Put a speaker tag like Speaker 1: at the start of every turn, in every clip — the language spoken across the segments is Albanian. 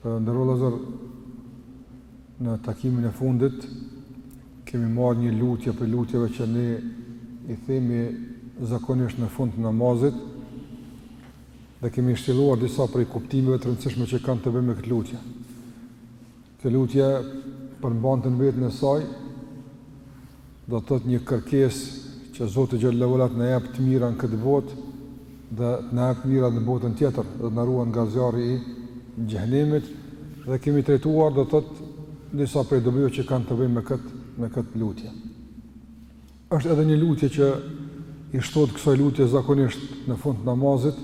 Speaker 1: Të nderuar vëllezër, në takimin e fundit kemi marrë një lutje prej lutjeve që ne i themi zakonisht në fund të namazit dhe kemi shtjelluar disa prej kuptimeve të rëndësishme që kanë të bëjnë me këtë lutje. Kjo lutje përmban në veten e saj do të thotë një kërkesë që Zoti xhelle ve ala të na japë të mira në këtë botë dhe të na japë të mira në botën tjetër dhe të na ruan nga zjarri i xhehenemit dhe kemi trajtuar do të thotë disa prej dobive që kanë të bëjnë me këtë me këtë lutje. Është edhe një lutje që i shtohet kësaj lutje zakonisht në fund të namazit,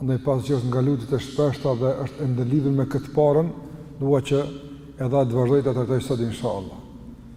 Speaker 1: andaj pasi që është nga lutjet e shpeshta dhe është e ndërlidhur me këtë parën, dua që edhe atë të vazhdoj ta trajtoj sot inshallah.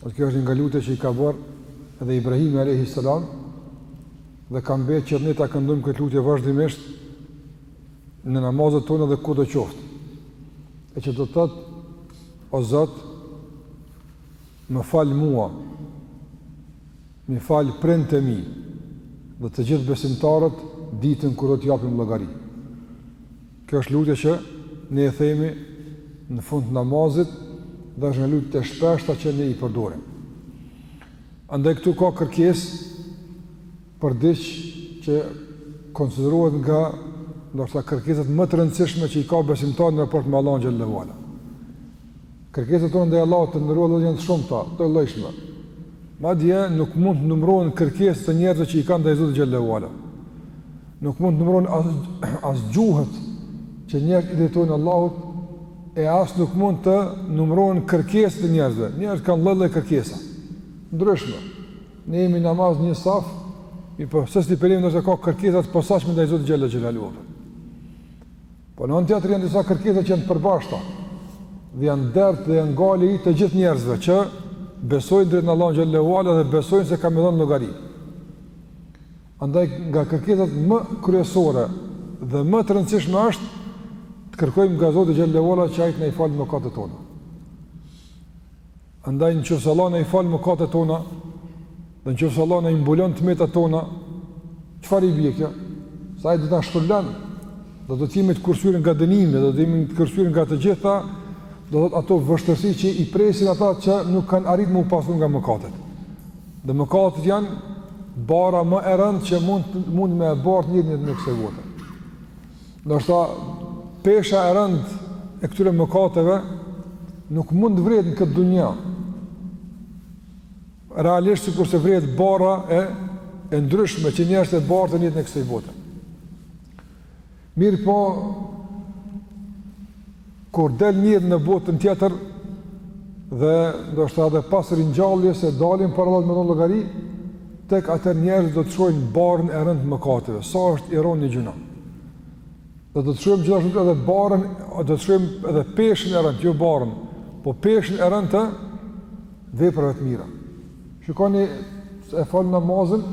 Speaker 1: Po kjo është një nga lutjet që i ka bërë edhe Ibrahimi alejhi selam dhe ka mbetë që ne ta këndojmë këtë lutje vazhdimisht në namazet tona dhe kudo qoftë. E që do të thotë o Zot më fal mua. Më fal prindët e mi dhe të gjithë besimtarët ditën kur do të japim llogari. Kjo është lutje që ne e themi në fund të namazit dhe është nga lutjet e shpeshta që ne i përdorim. Andaj këtu ka kërkesë për diç që konsiderohet nga ndoshta kërkesat më të rëndësishme që i ka besimtari në raport me Allahun xhelle ve ala. Kërkesat tona ndaj Allahut të nderuar janë të shumta, të llojshme. Madje nuk mund të numërohen kërkesat e njerëzve që i kanë ndaj Zotit xhelle ve ala. Nuk mund të numërohen as as gjuhët që njerëzit i drejtohen Allahut e as nuk mund të numërohen kërkesat e njerëzve. Njerëzit kanë lloj-lloj kërkesa. Ndryshme. Ne jemi në namaz një saf, po secili prej nesh ka kërkesa të posaçme ndaj Zotit xhelle xhelaluhu. Po në anë tjetër janë disa kërkesa që janë të përbashkëta dhe janë dert dhe janë gajle e të gjithë njerëzve që besojnë drejt në Allahun xhelle ve ala dhe besojnë se kanë me dhënë llogari. Andaj nga kërkesat më kryesore dhe më të rëndësishme është të kërkojmë nga Zoti xhelle ve ala që Ai të na i falë mëkatet tona. Andaj në qoftë se Allahu na i fal mëkatet tona, dhe në qoftë se Allahu na i mbulon të metat tona, çfarë i bie kjo? Se Ai do të na shpërblen, dhe do të jemi të kursyer nga dënimi, dhe do të jemi të kursyer nga të gjitha, do të thotë ato vështirësi që i presin ata që nuk kanë arrit me u pastru nga mëkatet. Dhe mëkatet janë barra më e rëndë që mund, mund me e bartë njeriu në jetën e kësaj bote. Ndoshta pesha e rëndë e këtyre mëkateve nuk mund të vërehet në këtë dunja. Realisht sikur se vërehet barra e e ndryshme që njerëzit e bartin në jetën e kësaj bote. Mirëpo, Kur del njëri në botën tjetër dhe ndoshta edhe pas ringjalljes e dalin para Allahut me dhon llogari, tek atëherë njerëzit do të shohin barrën e rëndë të mëkateve, sa është i rëndë një gjynah. Do të shohim gjithashtu edhe barrën, do të shohim edhe peshën e rëndë, jo barrën, po peshën e rëndë të veprave të mira. Shikoni, e falëm namazin,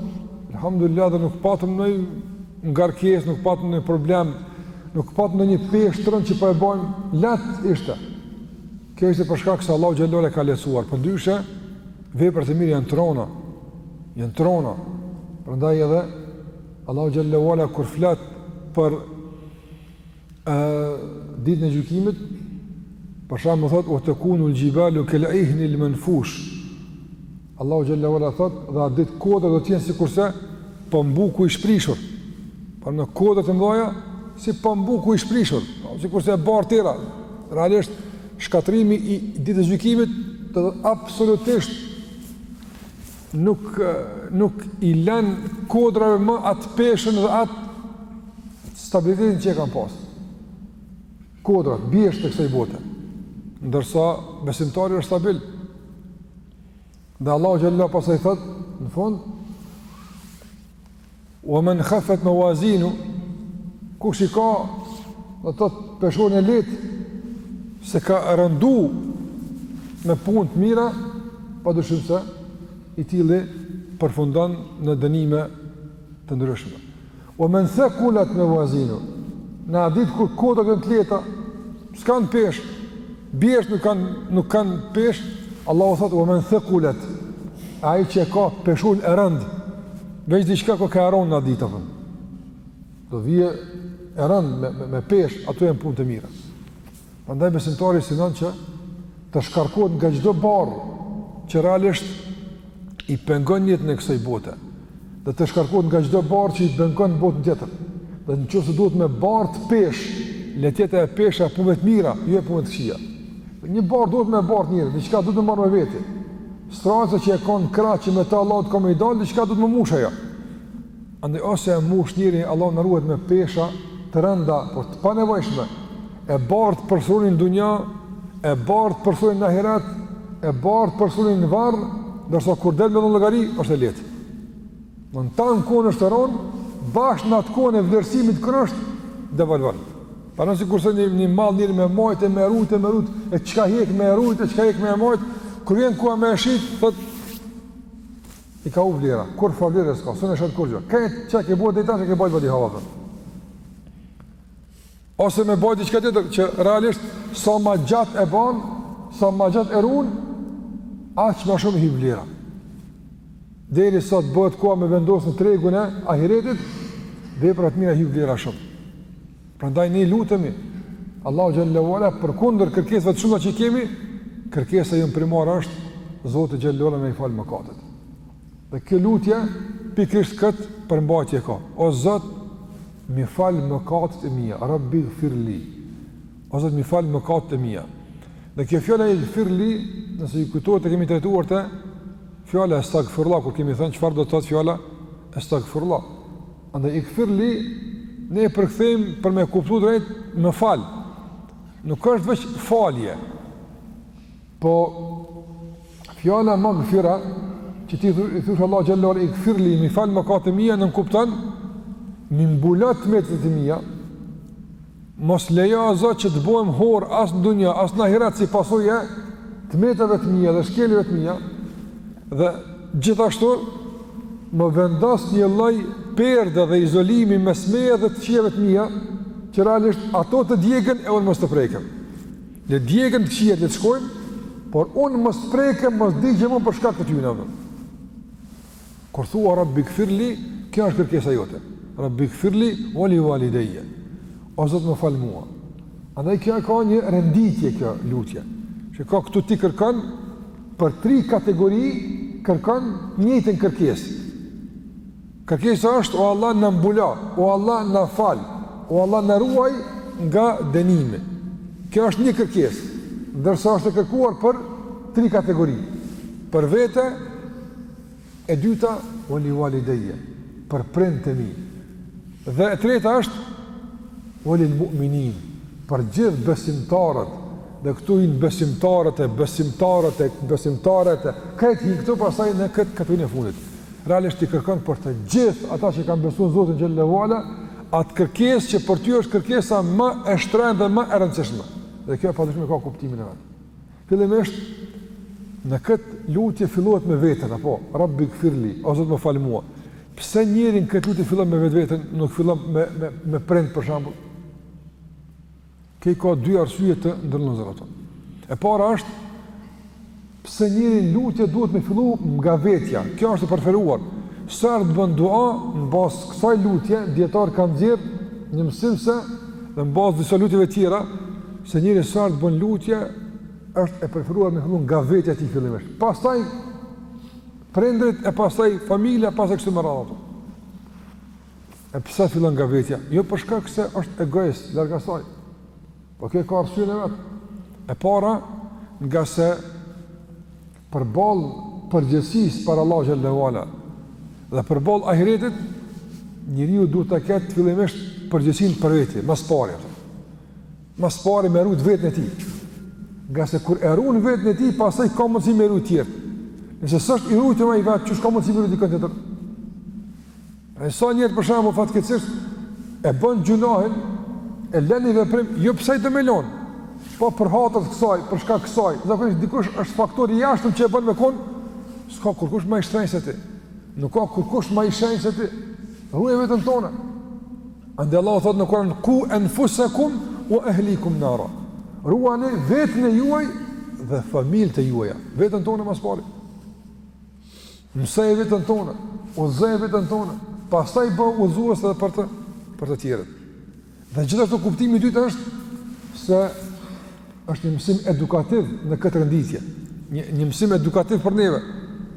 Speaker 1: alhamdulillah dhe nuk patëm ndonjë ngarkesë, nuk patëm ndonjë problem, nuk patëm ndonjë peshë të rëndë që pa po e bojmë, lehtë ishte. Kjo ishte për shkak se Allahu xhelle ve ala ka lehtësuar, përndryshe, veprat e mira janë t'rënda, janë t'rënda, prandaj edhe Allahu xhelle ve ala kur flet për Ë ditën e gjykimit, për shembull thotë ve tekunul xhibalu kel ihnil menfush. Allahu xhelle ve ala thot dhe atë ditë kodrat do të jenë sikurse pambuku i shprishur. Pra kodrat e mëdha si pambuku i shprishur, sikurse e bart era. Realisht shkatrimi i ditës së gjykimit do të absolutisht nuk nuk i lën kodrave më atë peshën dhe atë stabilitetin që e kanë pas. Kodrat, bjeshkët e kësaj bote. Ndërsa besimtari është stabil. Dhe Allahu xhelle ve ala pastaj thot në fund Ve men haffet mevazinuhu, kush i ka, do të thotë peshën e lehtë, s'e ka rëndu me punë të mira, pa dyshim se i tilli përfundon në dënime të ndryshme. Ve men thekulet mevazinuhu, n'at ditë kur kodrat janë të lehta, s'kanë peshë, bjeshkët nuk kanë, nuk kanë peshë, Allahu thotë, ve men thekulet, ai që e ka peshën e rëndë, Veç diçka koka e rëndë n'at ditë, do vije e rënd me me, me peshë, ato janë punët e mira. Prandaj besimtari synon që të shkarkohet nga çdo barrë që realisht i pengon jetën e kësaj bote. Dhe të shkarkohet nga çdo barrë që i pengon botën tjetër. Dhe në qoftë se duhet me bart peshë, le të jetë ajo pesha e punëve të mira, jo e punëve të këqija. Një barrë duhet me bart njeri, diçka duhet të marrë me vete. Strajca që e ka n'krah që me ta Allahut ka me i dalë, diçka duhet me mush ajo. Andaj ose e mush njëri, Allah na ruajt me pesha të rënda, por të panevojshme, e bart për së rëndi në dunja, e bart për së rëndi në ahiret, e bart për së rëndi në varr, ndërsa kur del me dhon llogari, është e lehtë. Në në tanë kohën është e rëndë, bash në atë kohën e vlerësimit kur është devalvuar. Para si kurse një, një mall njeri me majtë e me rujtë e me rujtë, e çka hek me rujtë e çka hek me majtë, kur vjen koha me shit, thot, i ka u vlera, kurrfarë vlere s'ka, s'e shet kurgjë, këtë që ke bojtë dhe i tash e ke bojtë veti hava, thot. Ose me bojtë diçka që realisht, sa ma gjatë e banë, sa ma gjatë e runë, aq ma shumë i hyp vlera. Derisa të bohet koha me vendosë në tregun e ahiretit, veprat e mira i hyp vlera shumë. Prandaj ne lutemi Allahut xhelle ue ala përkundër kërkesave të shumta që i kemi, kërkesa jonë primare është Zoti xhelle ue ala me i fal mëkatet. Dhe kjo lutje pikërisht kët përmbajtje ka. O Zot, më fal mëkatet e mia, Rabbighfirli. O Zot, më fal mëkatet e mia. E kjo fjala ighfirli, nëse ju kujtohet e kemi trajtuar te fjala estagfirullah, kur kemi thënë çfarë do të thotë fjala estagfirullah. Andaj ighfirli ne e përkthejmë për me kuptu drejt më fal. Nuk është veç falje. Po fjala magfira që ti i thosh Allah xhelle ue ala ighfirli mi fal mëkatet e mia nënkupton mi mbulo të metat e mia Mos lejo o Zot që të bëhem hor as në dunja, as në ahiret si pasojë e të metave të mia dhe shkeljeve të mia. Dhe gjithashtu më vendos një lloj perde dhe izolimi mes meje dhe të kqijave të mia, që realisht ato të digjen e unë mos të prekem. Le digjen të kqijat le të shkojnë, por unë mos të prekem, mos digjem unë për shkak të tynve. Kur thua Rabbighfirli, kjo është kërkesa jote. Rabbighfirli wa li walidayya. O Zot më fal mua. Andaj kjo ka një renditje kjo lutje. Çka këtu ti kërkon për tri kategori kërkon njëjtën kërkesë. Kërkesa është o Allah na mbulo, o Allah na fal, o Allah na ruaj nga dënimi. Kjo është një kërkesë, ndërsa është e kërkuar për tri kategori. Për vete, E dyta, "Wa li walideje", për prindët e mi. Dhe e treta është, "Wa lil mu'minin", për të gjithë besimtarët. Dhe këtu hyjnë besimtarët e besimtarët e besimtaret, krejt hyjnë këtu pastaj në këtë kategorinë e fundit. Realisht i kërkon për të gjithë ata që kanë besuar në Zotin xhelle ue ala, atë kërkesë që për ty është kërkesa më e shtrenjtë dhe më e rëndësishme. Dhe kjo padyshim e ka kuptimin e vet. Fillimisht në këtë lutje fillohet me veten apo Rabbi gfirli, o Zot më fal mua. Pse njeri në këtë lutje fillon me vetveten, nuk fillon me me me prind për shembull? Kjo ka dy arsye të nderun vllazër ato. E para është pse njeri në lutje duhet me fillu nga vetja. Kjo është e preferuar. Sa herë të bën dua në bazë kësaj lutje, dijetarët kanë nxjerrë një mësim se dhe në bazë disa lutjeve tjera Se njeri sa herë të bën lutje, është e preferuar me fillu nga vetja ti fillimisht. Pastaj prindrit e pastaj familja, pastaj kështu me radhë. E pse fillon nga vetja? Jo për shkak se është egoist, larg asaj. Po kjo ka arsyen e vet. E para, ngase Përballë përgjegjësisë para Allahut xhelle ve ala dhe përballë ahiretit, njeriu duhet të ketë fillimisht përgjegjësinë për vete, ma s'pari. Ma s'pari me rujt veten e tij. Ngase kur e ruan veten e tij, pastaj ka mundësi me rujt tjerët. Nëse s'është i rujtur ai vetë, qysh ka mundësi me rujt dikon tjetër? E sa njerëz për shembull fatkeqësisht e bën gjynahin e lën një veprim, jo pse ai do me lon. Po për hatër të kësaj, për shkak kësaj, zakonisht dikush është faktor i jashtëm që e bën me kon, s'ka kurkush më i shtrenjtë se ti. Nuk ka kurkush më i shtrenjtë se ti. Ruaje veten tone. Andaj Allahu thotë në Kur'an ku enfusakum wa ahlikum nara. Ruani veten e juaj dhe familjet e juaja. Veten tone ma s'pari. Mësoje veten tone, udhëzoje veten tone, pastaj bëhu udhëzues edhe për të për të tjerët. Dhe gjithashtu kuptimi i dytë është se është një mësim edukativ në këtë renditje. Një një mësim edukativ për neve.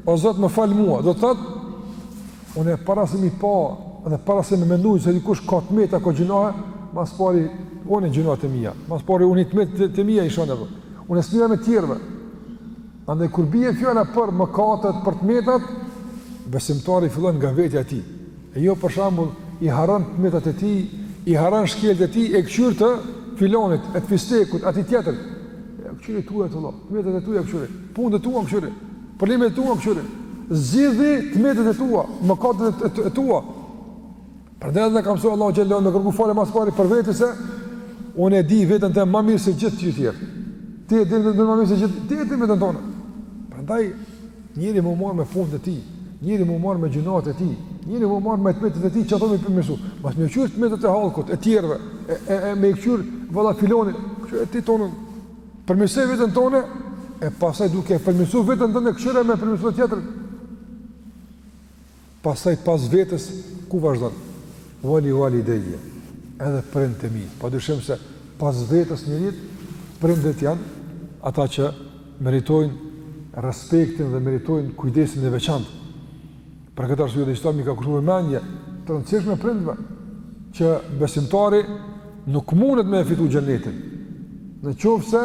Speaker 1: O Zot, më fal mua. Do të thotë unë para se me i pa dhe para se me mendu se dikush ka të meta apo gjynahe, ma s'pari unë gjynahet e mia. Ma s'pari unë të metat e mia i shoh. Unë s'mirrem me të tjerëve. Andaj kur bie fjala për mëkatet, për t'metat, besimtari fillon nga vetja e tij. E jo për shembull i harron t'metat e tij, i harron shkeljet e tij e këqyr të filonit, e të fistekut, atij tjetrit. Këqyri të tujat, vlla, t'metat e tuja këqyri, punët e tua këqyri, problemet e tua këqyri, zgjidhi t'metat e tua, mëkatet e tua. Prandaj edhe ka mësuar Allahu xhelle ve ala me kërku falje ma s'pari për vete se unë e di veten tem më mirë se gjithë të tjerë. Ti e din veten më mirë se gjithë, ti e din veten tone. Prandaj njeri me u marr me punët e tij, njeri me u marr me gjynahet e tij, njeri me u marr me t'metat e tij që ato me i përmirësu. Mos me kqyr t'metat e hallkut e tjerëve, e e, e me kqyr valla filonin, kqyre ti tonen. Përmirëso veten tone e pastaj duke e përmirësuar veten tone këshira me përmirësuar tjetrin. pastaj pas vetes ku vazhdon? Wali wali deje, edhe prindët e mi, pa dyshim se pas vetes njeriut, prindët janë ata që meritojnë respektin dhe meritojnë kujdesin e veçantë. Për këtë arsye edhe islami i ka kushtuar mendje të rëndësishme prindve, që besimtari nuk mundet me e fitu xhenetin, në qoftë se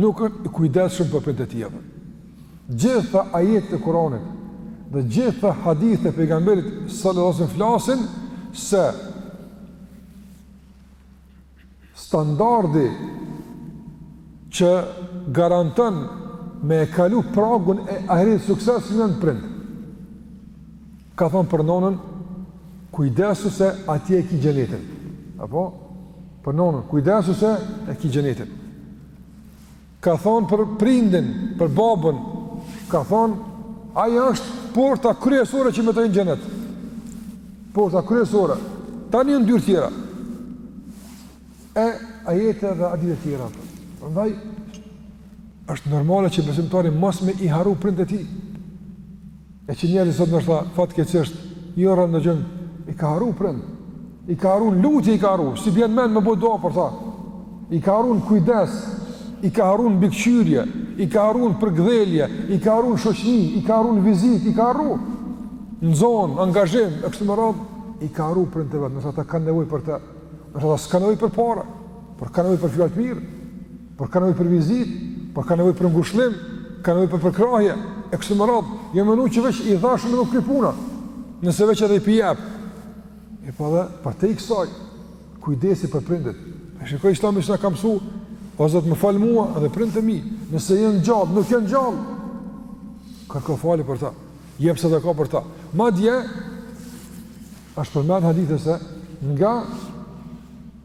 Speaker 1: nuk është i kujdesshëm për prindët e tij. Gjitha ajetet e Kur'anit dhe gjitha hadithet e pejgamberit sallallahu alajhi wasallam flasin se standardi që garanton me e kalu pragun e ahiret me sukses janë prindët. Ka thonë për nonën, kujdesu se atje e ki xhenetin. Apo? Për nonën, kujdesu se e ki xhenetin. Ka thonë për prindin, për babën, ka thonë, ai është porta kryesore që me hy në xhenet. Porta kryesore. Tani ka dyer tjera. E ajete dhe hadithe tjera. Prandaj, është normale që besimtari mos me i harru prindët e tij. E që njerëzit sot ndoshta fatkeqësisht jo rrallë gjen i ka harru prindët. I ka harru n'lutje i ka harru, s'i bjen n'mend me bo dua për ta. I ka harru n'kujdes, i ka harru n'mbikëqyrje, i ka harru n'përkëdhelje, i ka harru n'shoqni, i ka harru n'vizitë, i ka harru n'zor, angazhim, e kështu me radhë, i ka harru prindët e vet, ndoshta ata kanë nevojë për të, ndoshta ata s'kanë nevojë për para, por kanë nevojë për fjalë të mirë. Por ka nevojë për vizitë, por ka nevojë për ngushëllim, ka nevojë për përkrahje, e kështu me radhë, jo me menu që veç i dhashë me menu u kry puna, nëse veç edhe i po i jep. E po edhe përtej kësaj, kujdesi për prindët. E shikoj si islami na ka msu, o Zot më fal mua edhe prindët e mi, nëse janë gjallë, nuk janë gjallë, kërko falje për ta, jep sadaka për ta. Madje, Është përmend në hadithe se nga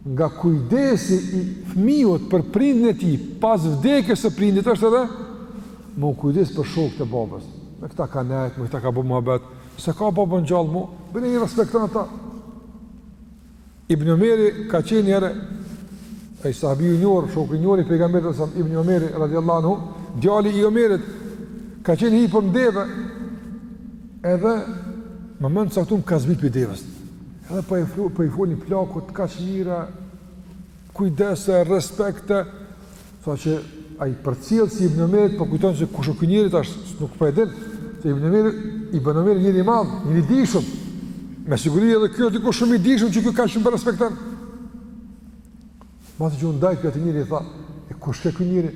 Speaker 1: nga kujdesi i fëmijut për prindin e tij pas vdekjes së prindit është edhe me u kujdes për shokët e babës. Me këta ka nejt, me këta ka bo muhabet, s'e ka babën gjallë mo, barem i respekton ata. Ibn Omeri ka qenë një herë, ai sahabiu i njohur, shoku i njohur i pejgamberit alejhi selam, Ibn Omeri, radiallahu anhu, djali i Omerit, ka qenë hipur n'deve, Edhe n'moment t'caktum ka zbrit prej devës. Edhe po i flet, po i fol ni plakut kaq mirë, kujdes e respekt, sa që ai përcjellsi i Ibn Omerit, po kujton që kush o ky njeri tash, nuk po e din. Se Ibn Omeri Ibn Omeri njeri i madh, njeri i dijshëm. Me siguri edhe ky është dikush shumë i dijshëm që ky kaq shumë po e respekton. Masi që u nda ky njeri i tha, e kush ke ky njeri?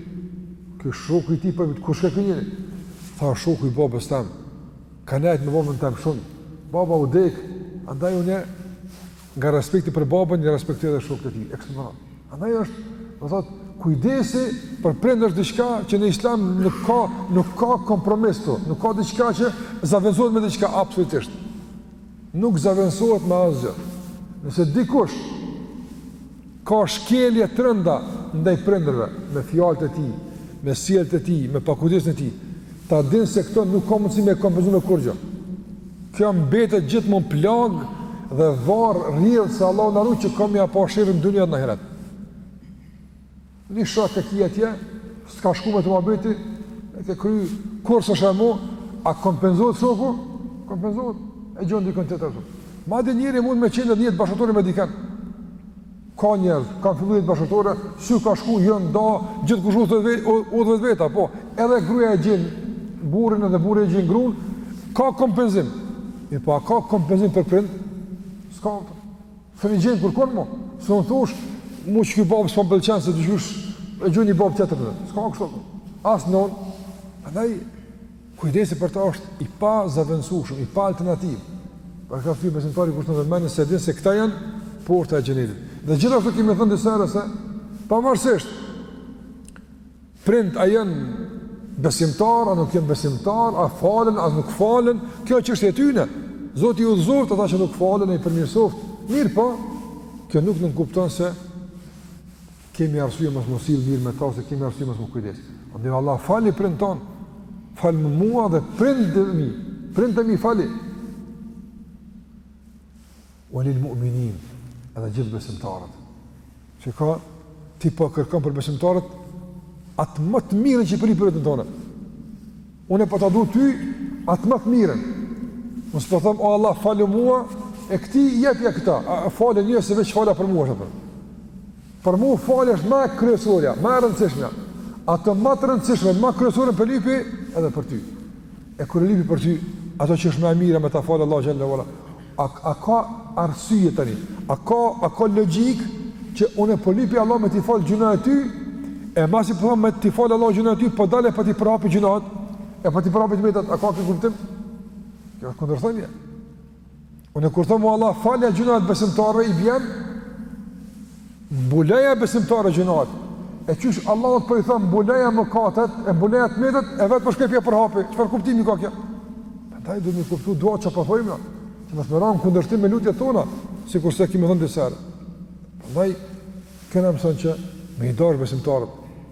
Speaker 1: Ky shoku i tij po e vet kush ke ky njeri? Tha shoku i babës tem. Ka nejt me babën tem shumë. Baba ka dek, andaj unë nga respekti për babën, i respektoj edhe shokët e tij. Ekstra. Andaj është, do thot, kujdesi për prind është diçka që në islam nuk ka nuk ka kompromis këtu, nuk ka diçka që zavendësohet me diçka absolutisht. Nuk zavendësohet me asgjë. Nëse dikush ka shkelje të rënda ndaj prindërve, me fjalët e tij, me sjelljet e tij, me pakujdesin e tij, ta dinë se këto nuk ka mundësi me i kompenzu me kurrgjë. Kjo mbetet gjithmonë plagë dhe varrë, rrjedh se Allahu na ruaj që kemi me ia pa sherrin dynja n'ahiret. Një shok e ke atje, s'ka shku me të muhabeti, e ke kry, kur s'shihemi, a kompenzohet shoku? Kompenzohet, e gjon dikën tjetër. Madje njeri mund me qenë edhe n'jetë bashkëshortore me dikën. Ka njerëz, ka fillu jetë bashkëshortore, s'u ka shku, janë da, gjithkush n'udhë të vet, udhët e veta, po, edhe gruja e gjen burrin edhe burri e gjen grun, ka kompenzim. E po a ka kompenzim për prind? S'ka, S'e gjen kurrkund mo, sun thush, mu qiky babë s'po më pëlqen, s'e du, e gjej një babë tjetër, dhe. s'ka më kështu, as nanë, andaj, kujdesi për ta është i pazavendësushëm, i paalternativë, për çka besimtari kushton vëmendje, se e din se këta janë porta e xhenetit. Dhe gjithashtu kemi thënë disa herë se, pamarrsisht, Prindt a janë besimtar, a nuk janë besimtar, a falen, a nuk falen, kjo çështje e tyne. Zoti i udhëzoftë ata që nuk falen e i përmirësoftë. Mirëpo, kjo nuk nënkupton se kemi arsye mos m'u sjellë mirë me ta, ose kemi arsye mos m'u kujdes. Andaj, Allah, fali prindt tonë, falmë mua dhe prindt e mi, prindt e mi fali. Ue lil mu'minin, edhe gjithë besimtarët. Çka, ti po kërkon për besimtarët, atë më të mirën që e lyp për veten tonë. Unë po të du ty, atë më të mirën. Unë s'po them, o Allah, falmë mua, e këtij jepja këta, a, a falë një, se veç falja për mua, shë për. Për mua falja është ma kryesorja, ma e rëndësishme. Atë ma të rëndësishme, ma kryesorën po e lypi edhe për ty. E kur e lypi për ty, ato që është ma e mira, me ta fal Allahu xhele, A a ka arsye tani? A ka a ka logjik që unë po lypi Allah me t'i fal gjynahet ty? E masi po them me t'i fal Allah gjynahet ty, po dal e po t'i përhapi gjynahet? E po t'i përhapi të metat, a ka kjo kuptim? Kjo është kundërthënie. Unë kur thom o Allah falja gjynahet besimtarëve i bjen Mbuloja besimtarit gjynahet, e qysh Allahu po i thon mbuloja mëkatet, e mbuloja të metat, e vet po shkon ia për hapi. Çfarë kuptimi ka kjo? Prandaj duhet të kuptojmë duat çfarë po thojmë na. Se mos me ra n' kundërshtim me lutjet tona, sikur se kemi thënë disa herë. Prandaj kena mësu që me i dashtë besimtarët,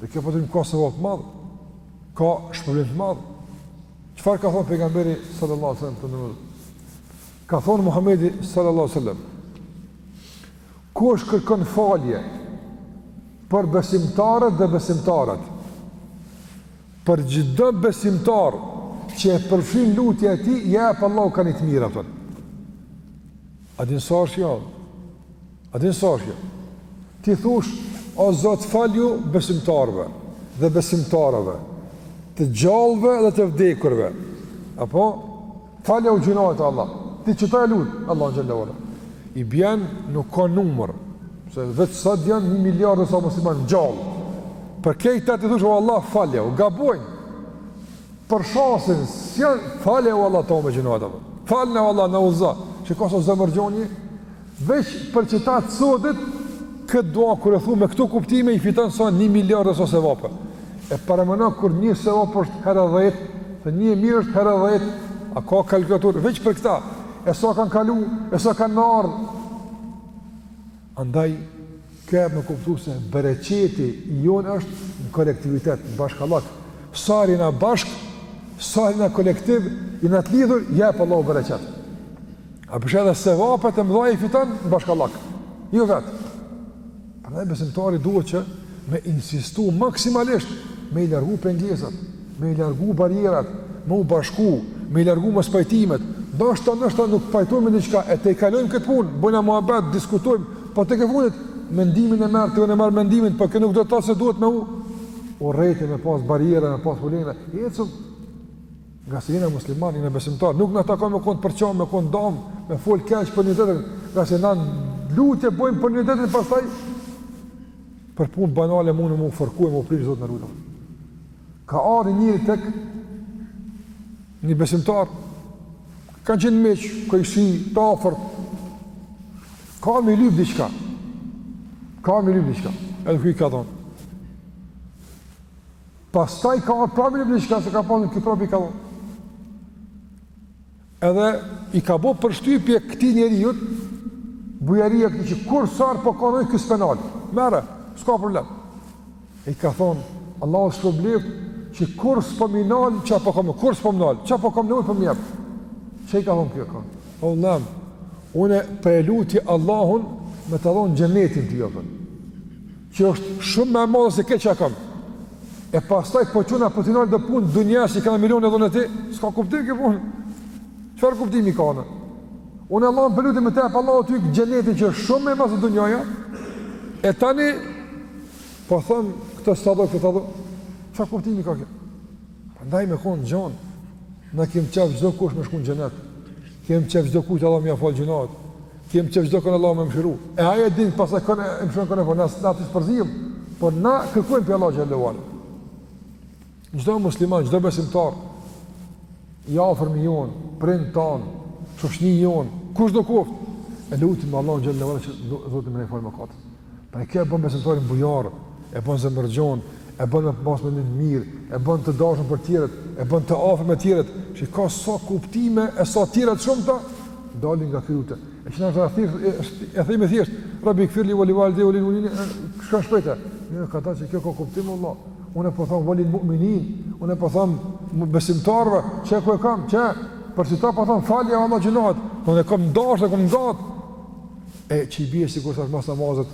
Speaker 1: Dhe kjo po të thom ka sevap të madh, ka shpërblim të madh. Çfarë ka thonë pejgamberi sallallahu sallam të nërëzë? Ka thonë Muhammedi sallallahu sallam, kush kërkon falje për besimtaret dhe besimtarët, për çdo besimtar që e përfshin lutja e tij, ia jep Allahu ka një të mirë, atër. A din sa është kjo? A din sa është kjo? Ti thush, o Zot, falju besimtarëve dhe besimtareve, të gjallëve dhe të vdekurve. Apo faljau gjynahet Allah. Ti që ta lut Allah xhallahu ala. I bjen nuk ka numër, se vetë sot janë 1 miliard sa muslimanë gjallë. Për këtë ti thush, o Allah, faljau gabimet. Për shosën, si falja o Allah të më gjynahet. Falna o Allah na udhëzo. Çi ka sa zemërgjoni? Veç për qeta të sodit, këtë dua kur e thu me këto kuptime, i fiton sa një miliard e sa sevape. E paramendo kur një sevap është herë dhejtë, te një e mirë është herë dhejtë, a ka kalkulator, veç për këta, e sa kanë kalu, e sa kanë me ardhë. Andaj, Kjo jep me kuptu se bereqeti i jonë është në kolektivitet, në bashkallak. Sa rina bashkë, sa rina kolektiv, jena të lidhur, jep Allahu bereqet. A po e sheh edhe sevapet e mdhaja i fiton në bashkallak. Jo vetë. Prandaj besimtari duhet që me insistu maksimalisht me i largu pengesat. me i largu barrierat, me u bashku, me i largu mospajtimet, ndoshta ndoshta nuk pajtohemi me diçka, e tejkalojmë këtë punë, bojna muhabet, diskutojmë, po tek e fundit mendimin e merr ti, unë marr mendimin, po kjo nuk do të thotë se duhet me u urrejt, me pas barriera, me pas ulëna, ecëm nga se jena musliman, jena besimtar, nuk na takon me konë përçam, me konë t'dam, me folë keq për njëri-tjetrin, nga se na lutje bojmë për njëri-tjetrin, pastaj, për punë banale mund me u fërku e me u prish, Zot na ruajt. Ka ardhë njëri tek një besimtar, ka qenë me, kojshi të afërt, ka ardh me lypë diçka, ka ardh me lypë diçka, edhe ky i ka dhonë. Pastaj ka ardhë prap me lypë diçka, se ka pasë, edhe ky prap i ka dhonë. Edhe i ka bo përshtypje këtij njeriut, bujaria këtij që kur sarë po ka nevojë ky, s'pe nal, mere, s'ka problem. I ka thonë, Allahu është tu bliv që kur s'po minalë, që apo kamë, kur s'po minalë, që apo kamë nevojë po ma jep. Që i ka thonë kjo ka? O Allah, unë po e luti Allahun me ta dhonë xhenetin ty. Që është shumë ma e madhe se kjo çka kom. E pastaj po çuna po ti nal do punë dunjas që kanë milion e dhon e ti, s'ka kuptim kjo punë. Çfarë kuptimi ka na? Unë Allahun po luti me ta jap Allahu ty xhenetin që është shumë ma e madhe se dunjaja. E tani po thon këto s'ta lo këto s'ta lo. Çfarë kuptimi ka kjo? Prandaj me kon gjon, na kem qejf çdo kush me shku n'xhenet. Kem qejf çdo kujt Allahu me ia fal gjynahet. Kem qejf çdo kon Allahu me mëshiru. E ai e din pastaj kon e mëshiron kon e dënon aty na s'përzihemi, por na kërkojm prej Allahut xhele ve ala. Çdo musliman, çdo besimtar i afërmi jon, prindt ton, shoqnia jon, kush do koft. E lutim Allahun xhele ve ala që Zoti me na i falë mëkatet. Pra kjo e bën besimtarin bujar, e bën zemërgjon, e bën me pas mendim të mirë, e bën të dashur për të tjerët, e bën të afërt me të tjerët, që ka sa kuptime e sa tjera të shumta dalin nga kjo lutje. E që na ka thirr e themi thjesht, Rabbigfirli wa liwalidejje wa lil, shpejt e shpejt? Ne ka thënë se kjo ka kuptim Allah. Unë po them wa lil mu'minin, unë po them besimtarëve, çka ku e kam, çka për si ta po them falja Allah gjynahet, unë kam dashur, kam gat. E që i bie sikur thash mas namazit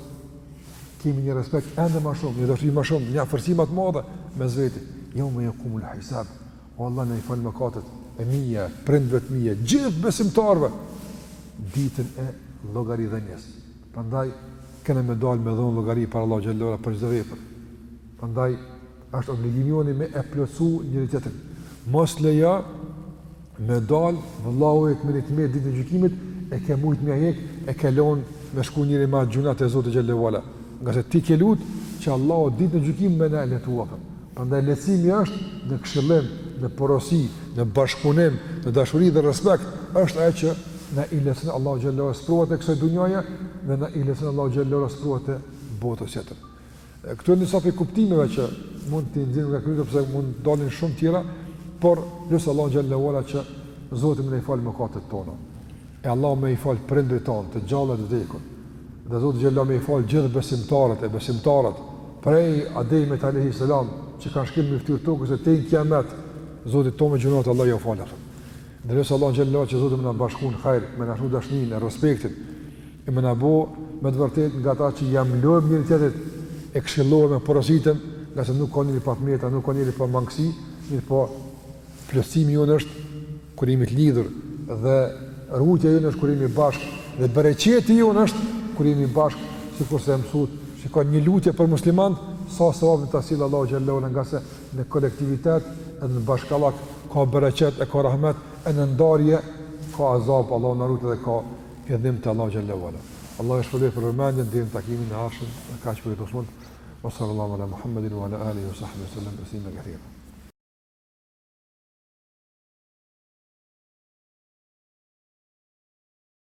Speaker 1: kemi një respekt ende ma shumë, një dashuri ma shumë, një afërsi ma të madhe mes veti. Jaume jakumul hisab. O Allah na i fal mëkatet e mia, prindve të mi, gjithë besimtarëve ditën e llogaridhënies. Prandaj kena me dal me dhon llogari para Allahut xhele ve ala për çdo vepër. Prandaj Është obligimi joni me e plotësu njëri tjetrin. Mos lejo me dal vëllau yt me ditën e gjykimit, e ke mujt me ia hjek, e ke lënë me shku njeri me gjynahe te Zoti xhele ve ala. Ngase ti ke lut që Allahu ditën e gjykimit me na e lehtësu. Prandaj lehtësimi është në këshillim, në porosi, në bashkëpunim, në dashuri dhe respekt, është ajo që na i lehtëson Allahu xhele ve ala sprovat e kësaj dunjaje dhe na i lehtëson Allahu xhele ve ala sprovat e botës tjetër. Këtu janë disa prej kuptimeve që mund të nxjerrim nga kjo, edhe pse mund të dalin shumë tjera, por e lus Allahun xhele ve ala që Zoti me na i fal mëkatet tona. E Allahu me i fal prindërit tanë, të gjallë e të vdekur. Dhe Zoti xhele ve ala me i fal gjithë besimtarët e besimtaret prej Ademit alayhi salam që kanë shkel mbi fytyrë tokës e deri n'kijamet. Zoti tona gjynahet Allahu jau faltë. Ne lutemi Allahun xhelalu ala që Zoti me na bashku në hajër, me na shtu dashninë e respektin e me na bo me të vërtetë nga ata që ja mbulojmë njëri-tjetrit e këshillohemi e porositemi, ngase nuk ka njëri pa të meta, nuk ka njëri pa mangësi, mirëpo plotësimi jonë është kur jemi të lidhur dhe rrujtja jonë është kur jemi bashkë dhe bereqeti jonë është kur jemi bashkë, sikurse e mësuat, shiko një lutje për muslimanët, sa sevapin ta sjell Allahu xhelalu ala ngase në kolektivitet e në bashkllak ka bereqet e ka rahmet e në ndarje ka azab Allahu na rujt edhe ka e dhimbje Allahu xhalla wala Allahu ju shpërblet për vëmendjen deri në takimin e ardhshëm me kaq për këtë fund wa sallallahu ala muhammedin wa ala alihi wa sahbihi sallam taslima katira